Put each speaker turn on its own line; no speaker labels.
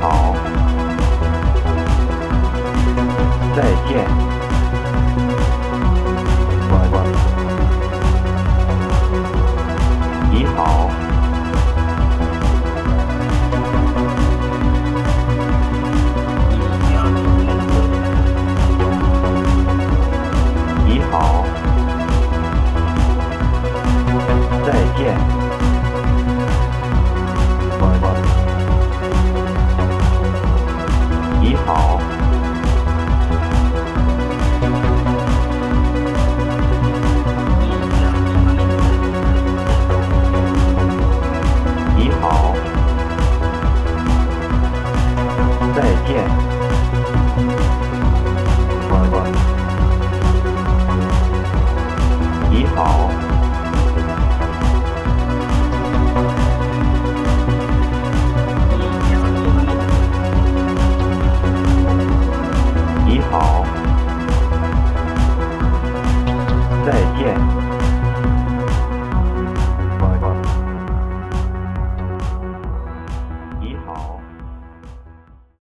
好，再见。我，你好。你好。再见。好。